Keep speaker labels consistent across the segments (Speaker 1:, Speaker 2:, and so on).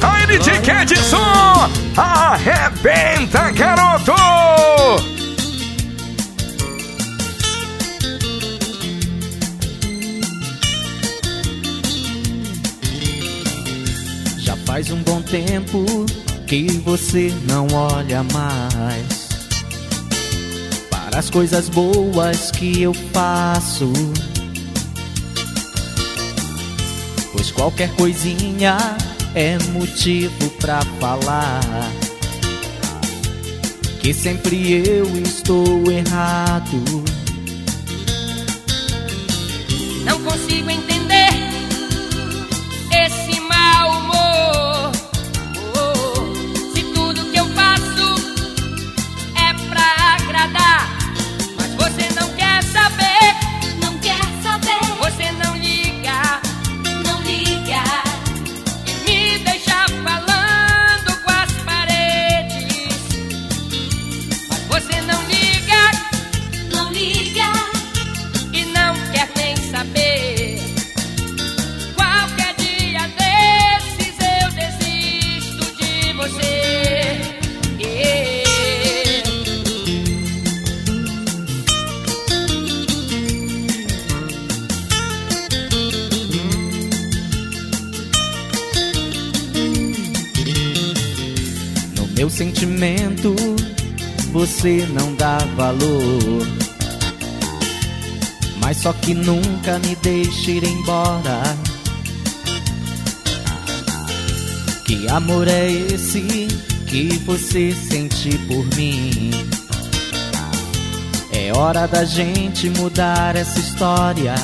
Speaker 1: A Etiquete Som! Arrebenta, garoto!
Speaker 2: Já faz um bom tempo que você não olha mais para as coisas boas que eu faço. Pois qualquer coisinha é motivo pra falar que sempre eu estou errado.
Speaker 3: Não consigo entender
Speaker 2: meu sentimento, você não dá valor. Mas só que nunca me deixe ir embora. Que amor é esse que você sente por mim? É hora da gente mudar essa história.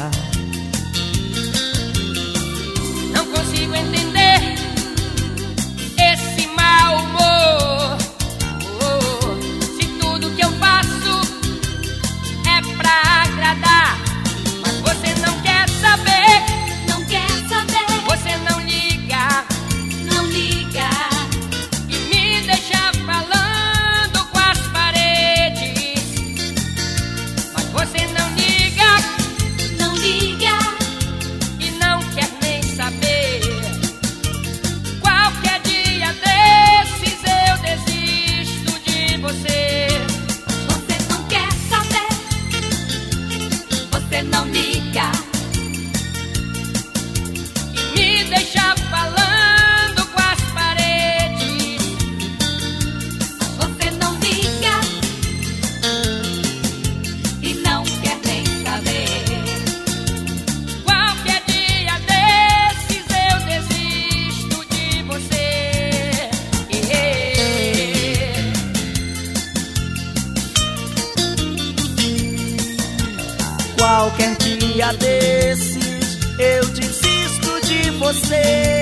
Speaker 3: Não liga.
Speaker 2: Dia desses eu desisto de você.